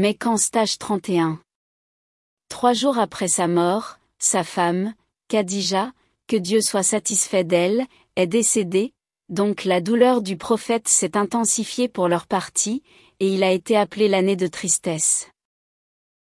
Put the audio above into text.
Mais qu'en stage 31. Trois jours après sa mort, sa femme, Khadija, que Dieu soit satisfait d'elle, est décédée, donc la douleur du prophète s'est intensifiée pour leur partie, et il a été appelé l'année de tristesse.